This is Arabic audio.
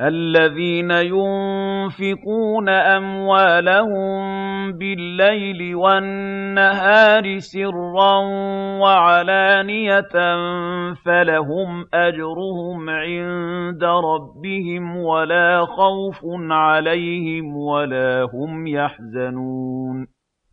الَّذِينَ يُنفِقُونَ أَمْوَالَهُم بِاللَّيْلِ وَالنَّهَارِ سِرًّا وَعَلَانِيَةً فَلَهُمْ أَجْرُهُمْ عِندَ رَبِّهِمْ وَلَا خَوْفٌ عَلَيْهِمْ وَلَا هُمْ يَحْزَنُونَ